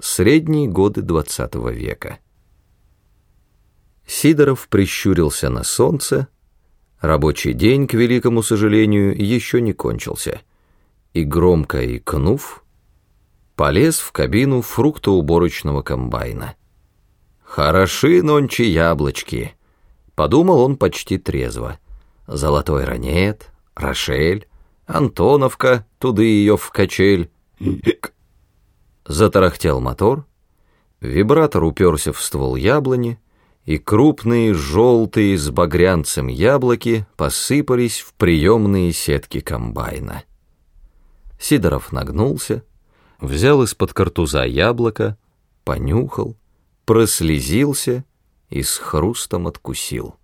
Средние годы двадцатого века. Сидоров прищурился на солнце. Рабочий день, к великому сожалению, еще не кончился. И громко икнув, полез в кабину фруктоуборочного комбайна. «Хороши нонче яблочки», — подумал он почти трезво. «Золотой ранет, Рошель, Антоновка, туды ее в качель». Затарахтел мотор, вибратор уперся в ствол яблони, и крупные желтые с багрянцем яблоки посыпались в приемные сетки комбайна. Сидоров нагнулся, взял из-под картуза яблоко, понюхал, прослезился и с хрустом откусил.